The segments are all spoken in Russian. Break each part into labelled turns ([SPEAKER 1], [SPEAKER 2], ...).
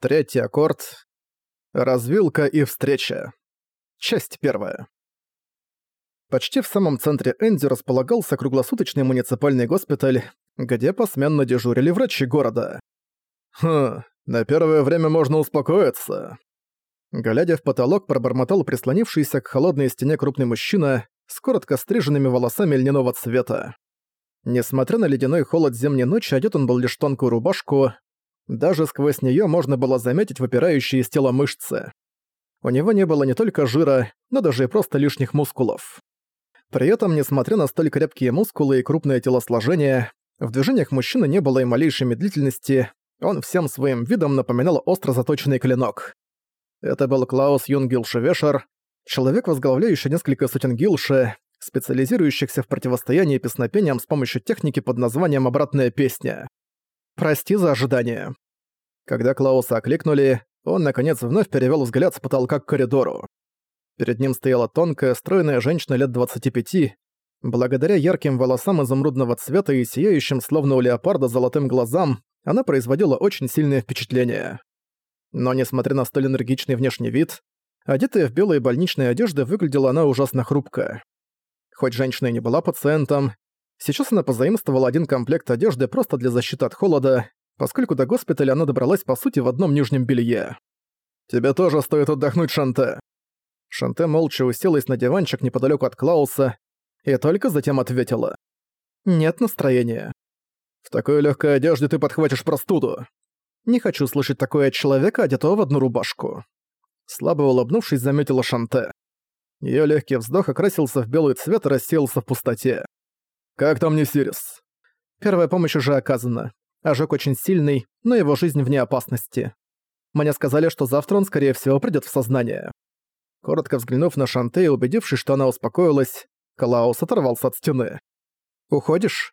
[SPEAKER 1] Третий аккорд. Развилка и встреча. Часть первая. Почти в самом центре Энди располагался круглосуточный муниципальный госпиталь, где посменно дежурили врачи города. «Хм, на первое время можно успокоиться». Глядя в потолок, пробормотал прислонившийся к холодной стене крупный мужчина с коротко стриженными волосами льняного цвета. Несмотря на ледяной холод зимней ночи, одет он был лишь тонкую рубашку, даже сквозь нее можно было заметить выпирающие из тела мышцы. У него не было не только жира, но даже и просто лишних мускулов. При этом, несмотря на столь крепкие мускулы и крупное телосложение, в движениях мужчины не было и малейшей медлительности, он всем своим видом напоминал остро заточенный клинок. Это был Клаус Юнгилшевешер, человек, возглавляющий несколько сотен гилши, специализирующихся в противостоянии песнопениям с помощью техники под названием «Обратная песня». Прости за ожидание». Когда Клауса окликнули, он, наконец, вновь перевёл взгляд с потолка к коридору. Перед ним стояла тонкая, стройная женщина лет 25. Благодаря ярким волосам изумрудного цвета и сияющим, словно у леопарда, золотым глазам, она производила очень сильное впечатление. Но, несмотря на столь энергичный внешний вид, одетая в белые больничные одежды, выглядела она ужасно хрупко. Хоть женщина и не была пациентом, Сейчас она позаимствовала один комплект одежды просто для защиты от холода, поскольку до госпиталя она добралась по сути в одном нижнем белье. «Тебе тоже стоит отдохнуть, Шанте». Шанте молча уселась на диванчик неподалеку от Клауса и только затем ответила. «Нет настроения. В такой легкой одежде ты подхватишь простуду. Не хочу слышать такое от человека, одетого в одну рубашку». Слабо улыбнувшись, заметила Шанте. Её легкий вздох окрасился в белый цвет и рассеялся в пустоте. «Как там не Сирис?» Первая помощь уже оказана. Ожог очень сильный, но его жизнь вне опасности. Мне сказали, что завтра он, скорее всего, придёт в сознание. Коротко взглянув на Шанте и убедившись, что она успокоилась, Клаус оторвался от стены. «Уходишь?»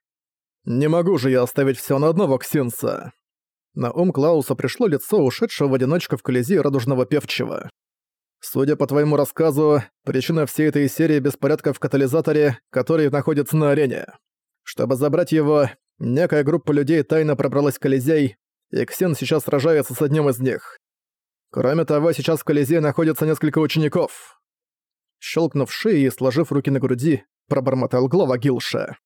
[SPEAKER 1] «Не могу же я оставить всё на одного Ксинса». На ум Клауса пришло лицо ушедшего в одиночку в колизее радужного певчего. Судя по твоему рассказу, причина всей этой серии беспорядка в катализаторе, который находится на арене. Чтобы забрать его, некая группа людей тайно пробралась в Колизей, и Ксен сейчас сражается с одним из них. Кроме того, сейчас в Колизее находится несколько учеников. Щелкнув шеей и сложив руки на груди, пробормотал глава Гилша.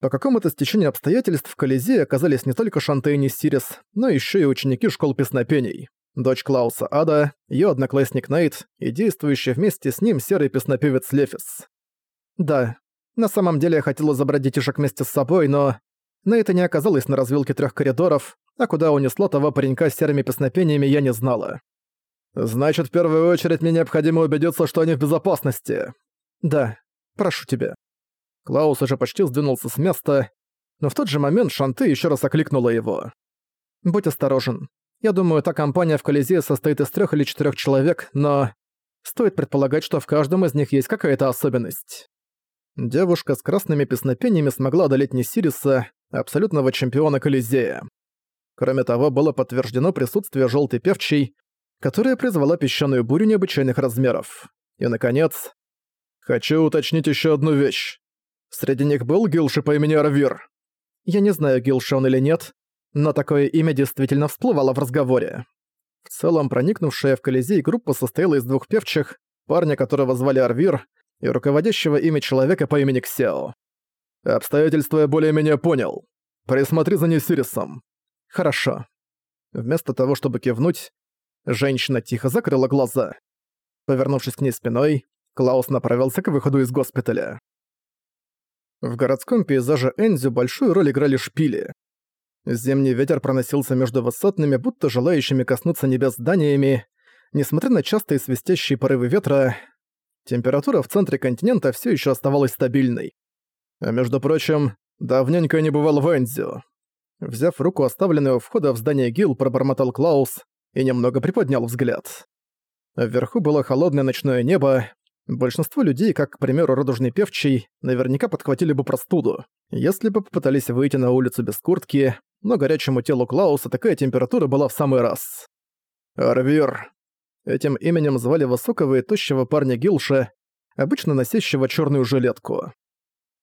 [SPEAKER 1] По какому-то стечению обстоятельств в Колизее оказались не только Шанте и Несирис, но еще и ученики школ песнопений дочь Клауса Ада, ее одноклассник Нейт и действующий вместе с ним серый песнопевец Лефис. Да, на самом деле я хотела забрать детишек вместе с собой, но... Нейта не оказалась на развилке трех коридоров, а куда унесло того паренька с серыми песнопениями я не знала. «Значит, в первую очередь мне необходимо убедиться, что они в безопасности». «Да, прошу тебя». Клаус уже почти сдвинулся с места, но в тот же момент Шанты еще раз окликнула его. «Будь осторожен. Я думаю, та компания в Колизее состоит из трех или четырех человек, но... Стоит предполагать, что в каждом из них есть какая-то особенность. Девушка с красными песнопениями смогла одолеть Несириса, абсолютного чемпиона Колизея. Кроме того, было подтверждено присутствие желтой певчей, которая призвала песчаную бурю необычайных размеров. И, наконец, хочу уточнить еще одну вещь. Среди них был Гилши по имени Арвир. Я не знаю, Гилши он или нет, но такое имя действительно всплывало в разговоре. В целом, проникнувшая в Колизей группа состояла из двух певчих, парня, которого звали Арвир, и руководящего ими человека по имени Ксео. «Обстоятельства я более-менее понял. Присмотри за Несирисом». «Хорошо». Вместо того, чтобы кивнуть, женщина тихо закрыла глаза. Повернувшись к ней спиной, Клаус направился к выходу из госпиталя. В городском пейзаже Энзю большую роль играли шпили. Зимний ветер проносился между высотными, будто желающими коснуться небес зданиями. Несмотря на частые свистящие порывы ветра, температура в центре континента все еще оставалась стабильной. А между прочим, давненько не бывал в Энзио. Взяв руку, оставленную у входа в здание Гил, пробормотал Клаус и немного приподнял взгляд. Вверху было холодное ночное небо. Большинство людей, как, к примеру, радужный певчий, наверняка подхватили бы простуду, если бы попытались выйти на улицу без куртки, но горячему телу Клауса такая температура была в самый раз. Арвир. Этим именем звали высокого и тощего парня Гилша, обычно носящего черную жилетку.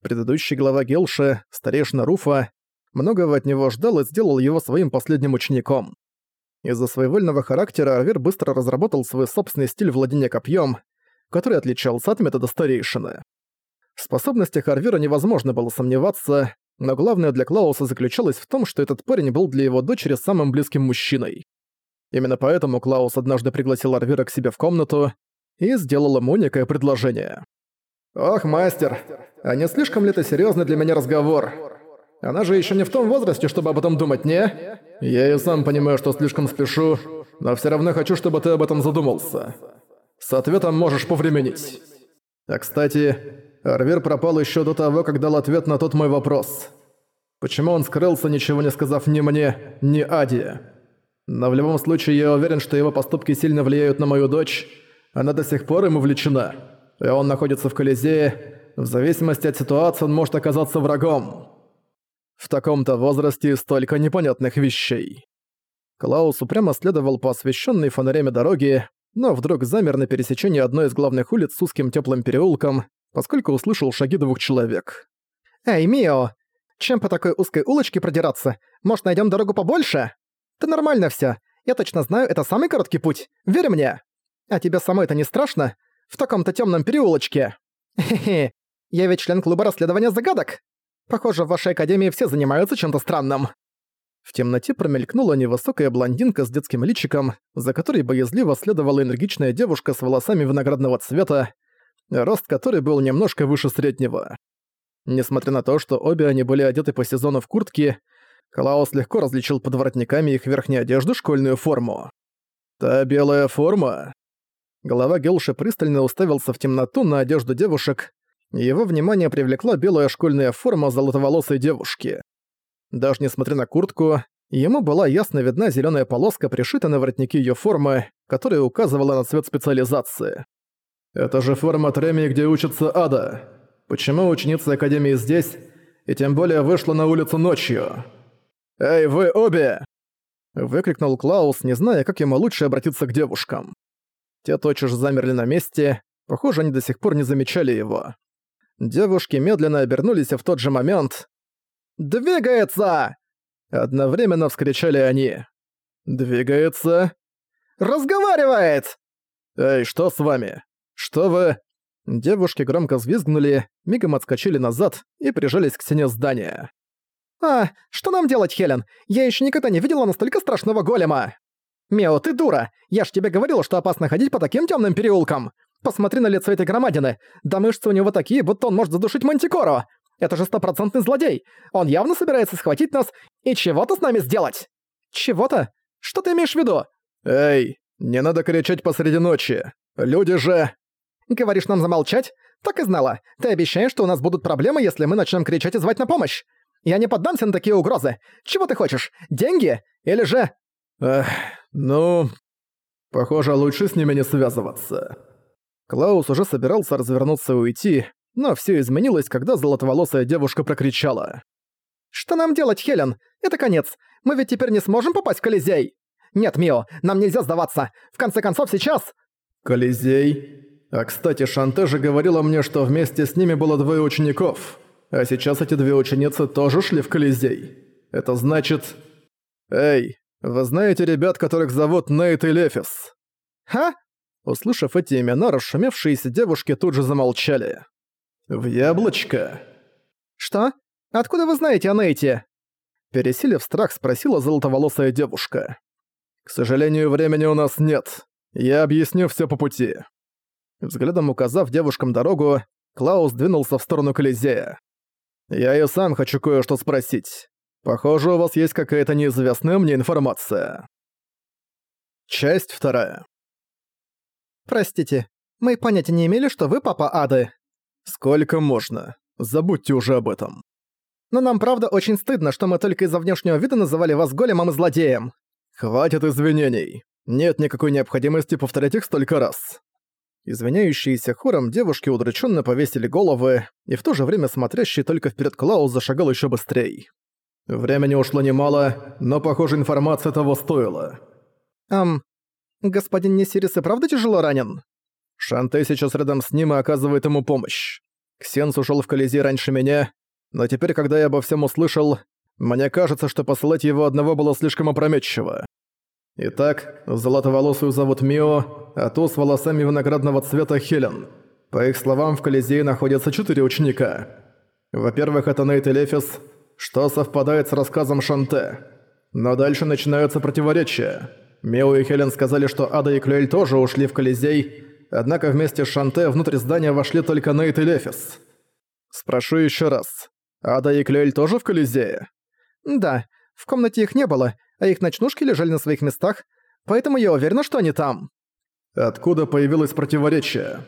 [SPEAKER 1] Предыдущий глава Гилша, старейшина Руфа, многого от него ждал и сделал его своим последним учеником. Из-за своевольного характера Арвир быстро разработал свой собственный стиль владения копьем, который отличался от метода старейшины. В способностях Арвира невозможно было сомневаться, но главное для Клауса заключалось в том, что этот парень был для его дочери самым близким мужчиной. Именно поэтому Клаус однажды пригласил Арвира к себе в комнату и сделал ему некое предложение. «Ох, мастер, а не слишком ли это серьёзный для меня разговор? Она же ещё не в том возрасте, чтобы об этом думать, не? Я и сам понимаю, что слишком спешу, но всё равно хочу, чтобы ты об этом задумался. С ответом можешь повременить. А кстати, Арвир пропал ещё до того, как дал ответ на тот мой вопрос. Почему он скрылся, ничего не сказав ни мне, ни Аде? Но в любом случае я уверен, что его поступки сильно влияют на мою дочь. Она до сих пор ему влечена. И он находится в Колизее. В зависимости от ситуации он может оказаться врагом. В таком-то возрасте столько непонятных вещей. Клаус упрямо следовал по освещенной фонарями дороге, но вдруг замер на пересечении одной из главных улиц с узким теплым переулком, поскольку услышал шаги двух человек. «Эй, Мио! Чем по такой узкой улочке продираться? Может, найдем дорогу побольше?» «Да нормально все. Я точно знаю, это самый короткий путь. Верь мне!» «А тебе самой это не страшно? В таком-то темном переулочке?» «Хе-хе, я ведь член клуба расследования загадок. Похоже, в вашей академии все занимаются чем-то странным». В темноте промелькнула невысокая блондинка с детским личиком, за которой боязливо следовала энергичная девушка с волосами виноградного цвета, рост которой был немножко выше среднего. Несмотря на то, что обе они были одеты по сезону в куртки, Клаус легко различил под воротниками их верхней одежды школьную форму. «Та белая форма?» Голова Гелши пристально уставился в темноту на одежду девушек, его внимание привлекла белая школьная форма золотоволосой девушки. Даже несмотря на куртку, ему была ясно видна зеленая полоска, пришита на воротнике ее формы, которая указывала на цвет специализации. «Это же форма Треми, где учится Ада. Почему ученица Академии здесь, и тем более вышла на улицу ночью?» «Эй, вы обе!» Выкрикнул Клаус, не зная, как ему лучше обратиться к девушкам. Те тотчас замерли на месте, похоже, они до сих пор не замечали его. Девушки медленно обернулись в тот же момент. «Двигается!» Одновременно вскричали они. «Двигается?» «Разговаривает!» «Эй, что с вами? Что вы...» Девушки громко взвизгнули, мигом отскочили назад и прижались к стене здания. «А, что нам делать, Хелен? Я еще никогда не видела настолько страшного голема!» «Мео, ты дура! Я ж тебе говорила, что опасно ходить по таким темным переулкам! Посмотри на лицо этой громадины! Да мышцы у него такие, будто он может задушить Мантикору! Это же стопроцентный злодей! Он явно собирается схватить нас и чего-то с нами сделать!» «Чего-то? Что ты имеешь в виду?»
[SPEAKER 2] «Эй, не надо кричать посреди ночи! Люди же...»
[SPEAKER 1] «Говоришь нам замолчать? Так и знала. Ты обещаешь, что у нас будут проблемы, если мы начнем кричать и звать на помощь. Я не поддамся на такие угрозы. Чего ты хочешь? Деньги? Или же...»
[SPEAKER 2] «Эх, ну... Похоже, лучше с ними не связываться».
[SPEAKER 1] Клаус уже собирался развернуться и уйти, но все изменилось, когда золотоволосая девушка прокричала. «Что нам делать, Хелен? Это конец. Мы ведь теперь не сможем попасть в Колизей!» «Нет, Мио, нам нельзя сдаваться. В конце концов, сейчас...»
[SPEAKER 2] «Колизей? А кстати, Шанте же говорила мне, что вместе с ними было двое учеников. А сейчас эти две ученицы тоже шли в Колизей. Это значит... Эй, вы знаете ребят, которых зовут Нейт и Лефис?
[SPEAKER 1] Ха? Услышав эти имена, расшумевшиеся девушки тут же замолчали.
[SPEAKER 2] В яблочко.
[SPEAKER 1] Что? Откуда вы знаете о Нейте? Пересилив страх, спросила золотоволосая девушка.
[SPEAKER 2] К сожалению, времени у нас нет. Я объясню все по пути.
[SPEAKER 1] Взглядом указав девушкам дорогу, Клаус двинулся в сторону Колизея.
[SPEAKER 2] Я и сам хочу кое-что спросить. Похоже, у вас есть какая-то неизвестная мне информация. Часть вторая.
[SPEAKER 1] Простите, мы понятия не имели, что вы папа Ады.
[SPEAKER 2] Сколько можно? Забудьте уже об этом.
[SPEAKER 1] Но нам правда очень стыдно, что мы только из-за внешнего вида называли вас големом и злодеем.
[SPEAKER 2] Хватит извинений. Нет никакой необходимости повторять их столько раз.
[SPEAKER 1] Извиняющиеся хором девушки удрученно повесили головы, и в то же время смотрящий только вперед Клаус зашагал еще быстрее.
[SPEAKER 2] Времени ушло немало, но, похоже, информация того стоила.
[SPEAKER 1] «Ам, господин Несирис и правда тяжело ранен?»
[SPEAKER 2] Шанте сейчас рядом с ним и оказывает ему помощь. Ксенс ушел в Колизей раньше меня, но теперь, когда я обо всем услышал, мне кажется, что посылать его одного было слишком опрометчиво. Итак, золотоволосую зовут Мио, а ту с волосами виноградного цвета Хелен. По их словам, в Колизее находятся четыре ученика. Во-первых, это Нейт и Лефис, что совпадает с рассказом Шанте. Но дальше начинаются противоречия. Мио и Хелен сказали, что Ада и Клюэль тоже ушли в Колизей, однако вместе с Шанте внутрь здания вошли только Нейт и Лефис. Спрошу еще раз. Ада и Клюэль тоже в Колизее?
[SPEAKER 1] Да, в комнате их не было, а их ночнушки лежали на своих местах, поэтому я уверена, что они там.
[SPEAKER 2] Откуда появилось противоречие?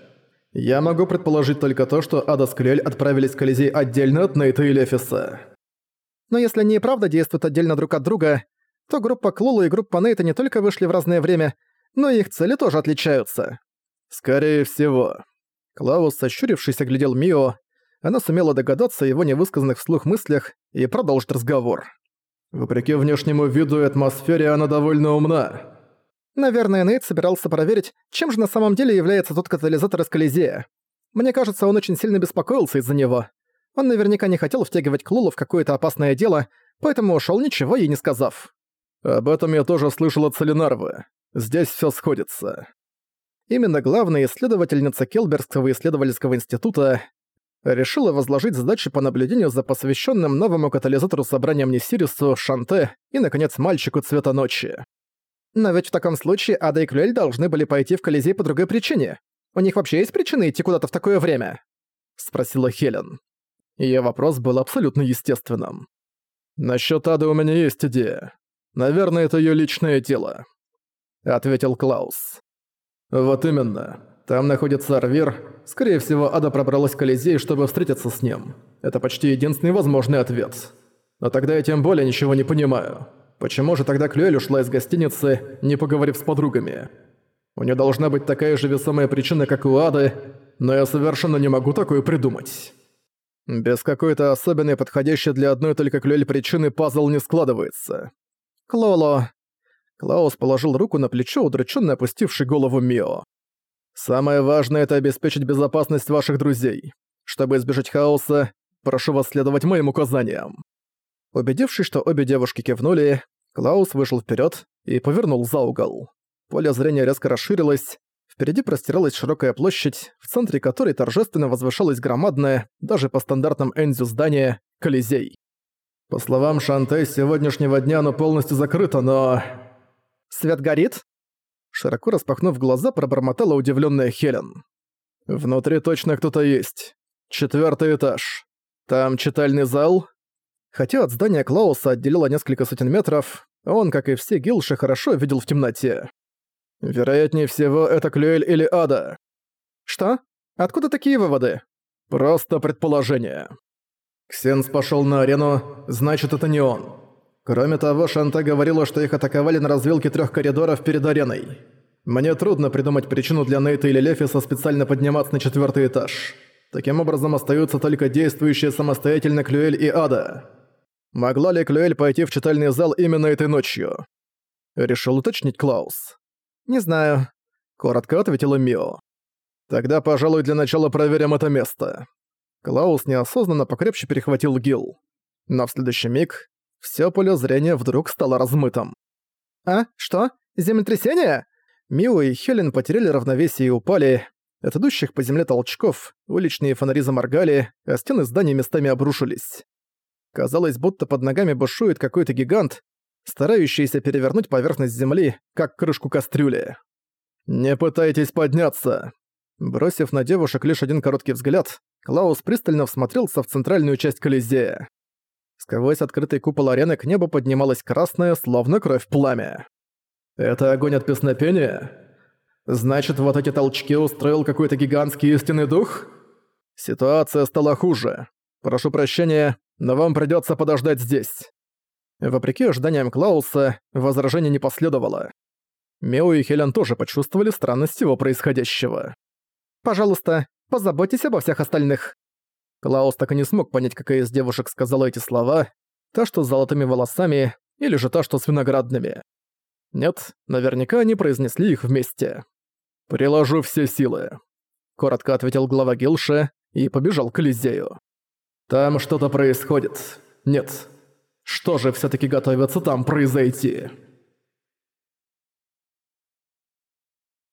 [SPEAKER 2] Я могу предположить только то, что Ада с Клюэль отправились в Колизей отдельно от Нейта и Лефиса.
[SPEAKER 1] Но если они и правда действуют отдельно друг от друга, то группа Клулу и группа Нейта не только вышли в разное время, но и их цели тоже отличаются.
[SPEAKER 2] Скорее всего. Клаус, сощурившись, оглядел Мио. Она сумела догадаться о его невысказанных вслух мыслях и продолжить разговор. Вопреки внешнему виду и атмосфере, она довольно умна.
[SPEAKER 1] Наверное, Нейт собирался проверить, чем же на самом деле является тот катализатор из Колизея. Мне кажется, он очень сильно беспокоился из-за него. Он наверняка не хотел втягивать Клулу в какое-то опасное дело, поэтому ушёл, ничего ей не сказав.
[SPEAKER 2] Об этом я тоже слышал от Солинарвы. Здесь всё сходится.
[SPEAKER 1] Именно главная исследовательница Келбергского исследовательского института решила возложить задачи по наблюдению за посвященным новому катализатору собранием Несирису, Шанте и, наконец, мальчику Цвета Ночи. Но ведь в таком случае Ада и Клюэль должны были пойти в Колизей по другой причине. У них вообще есть причины идти куда-то в такое время? Спросила Хелен. Её вопрос был абсолютно естественным.
[SPEAKER 2] «Насчёт Ады у меня есть идея. Наверное, это её личное дело», — ответил Клаус. «Вот именно. Там находится Арвир. Скорее всего, Ада пробралась к Колизей, чтобы встретиться с ним. Это почти единственный возможный ответ. Но тогда я тем более ничего не понимаю. Почему же тогда Клюэль ушла из гостиницы, не поговорив с подругами? У нее должна быть такая же весомая причина, как у Ады, но я совершенно не могу такое придумать. Без какой-то особенной подходящей для одной только Клюэль причины пазл не складывается.
[SPEAKER 1] Клоло. Клаус положил руку на плечо, удрученно опустивший голову Мио.
[SPEAKER 2] «Самое важное — это обеспечить безопасность ваших друзей. Чтобы избежать хаоса, прошу вас следовать моим указаниям».
[SPEAKER 1] Убедившись, что обе девушки кивнули, Клаус вышел вперед и повернул за угол. Поле зрения резко расширилось, впереди простиралась широкая площадь, в центре которой торжественно возвышалось громадное, даже по стандартам Энзю здание, Колизей.
[SPEAKER 2] По словам Шанте, сегодняшнего дня оно полностью закрыто, но...
[SPEAKER 1] «Свет горит?» Широко распахнув глаза, пробормотала удивленная Хелен.
[SPEAKER 2] «Внутри точно кто-то есть. Четвертый этаж. Там читальный зал?»
[SPEAKER 1] Хотя от здания Клауса отделило несколько сотен метров, он, как и все гилши, хорошо видел в темноте.
[SPEAKER 2] «Вероятнее всего, это Клюэль или Ада».
[SPEAKER 1] «Что? Откуда такие выводы?»
[SPEAKER 2] «Просто предположение». Ксенс пошел на арену, значит, это не он. Кроме того, Шанта говорила, что их атаковали на развилке трех коридоров перед ареной. Мне трудно придумать причину для Нейта или Лефиса специально подниматься на четвертый этаж. Таким образом, остаются только действующие самостоятельно Клюэль и Ада. Могла ли Клюэль пойти в читальный зал именно этой ночью? Решил уточнить Клаус.
[SPEAKER 1] «Не знаю», — коротко ответила Мио.
[SPEAKER 2] «Тогда, пожалуй, для начала проверим это место».
[SPEAKER 1] Клаус неосознанно покрепче перехватил Гил. Но в следующий миг Всё поле зрения вдруг стало размытым. «А? Что? Землетрясение?» Мио и Хелен потеряли равновесие и упали. От идущих по земле толчков уличные фонари заморгали, а стены зданий местами обрушились. Казалось, будто под ногами бушует какой-то гигант, старающийся перевернуть поверхность земли, как крышку кастрюли.
[SPEAKER 2] «Не пытайтесь подняться!»
[SPEAKER 1] Бросив на девушек лишь один короткий взгляд, Клаус пристально всмотрелся в центральную часть Колизея. Сквозь открытый купол арены к небу поднималось красное, словно кровь пламя.
[SPEAKER 2] «Это огонь от песнопения? Значит, вот эти толчки устроил какой-то гигантский истинный дух? Ситуация стала хуже. Прошу прощения, но вам придётся подождать здесь».
[SPEAKER 1] Вопреки ожиданиям Клауса, возражения не последовало. Мео и Хелен тоже почувствовали странность всего происходящего. «Пожалуйста, позаботьтесь обо всех остальных», Клаус так и не смог понять, какая из девушек сказала эти слова, та, что с золотыми волосами, или же та, что с виноградными. Нет, наверняка они произнесли их вместе.
[SPEAKER 2] «Приложу все силы», — коротко ответил глава Гилша и побежал к Лизею. «Там что-то происходит. Нет. Что же все таки готовится там произойти?»